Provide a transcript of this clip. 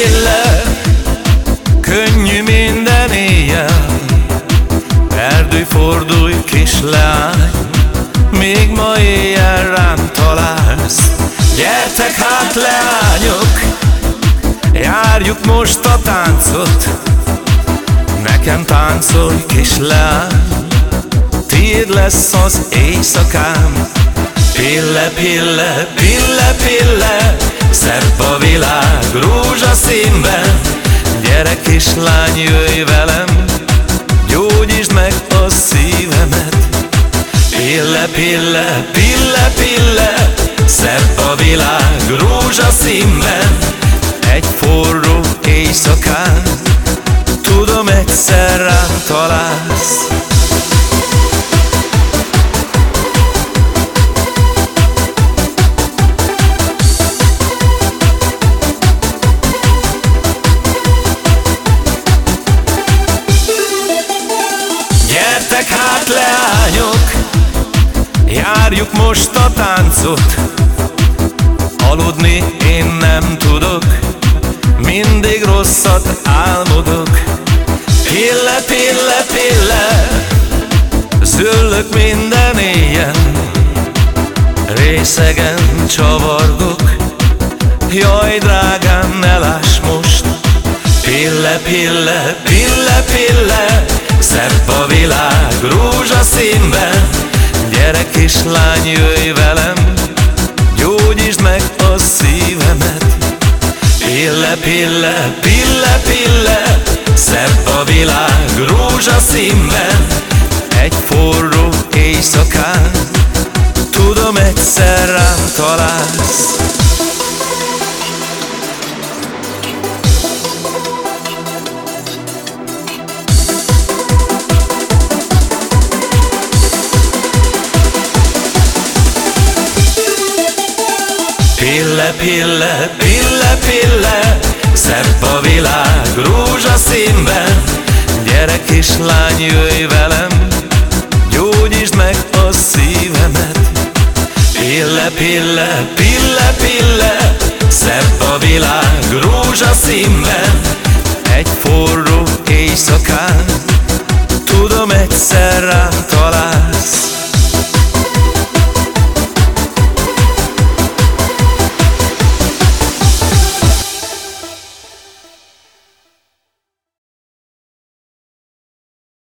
éjjel Könnyű minden éjjel. Erdőj, fordulj, kislány Még ma éjjel rám találsz. Gyertek hát leányok Járjuk most a táncot. Nekem táncolj, kislány Tiéd lesz az éjszakám. Pille, pille, pille, pille szebb a világ rózsaszínben. Gyere kislány, jöjj velem, gyógyítsd meg a szívemet. Pille, pille, pille, pille, szebb a világ rózsaszínben. Egy forró éjszakán, tudom egyszer rám találsz leányok, járjuk most a táncot. Aludni én nem tudok, mindig rosszat álmodok. Pille, pille, pille, zöllök minden éjjel. Részegen csavargok, jaj drágám ne láss most. Pille, pille, pille, pille, Szebb a világ rózsaszínben Gyere kislány, jöjj velem. Gyógyítsd meg a szívemet. Pille, pille, pille, pille Szebb a világ rózsaszínben Egy forró éjszakán Tudom egyszer rám találsz Pille, pille, pille, pille, Szebb a világ rózsaszínben. Gyere kislány, jöjj velem Gyógyítsd meg a szívemet. Pille, pille, pille, pille, Szebb a világ rózsaszínben. Egy forró éjszakán Tudom egyszer találsz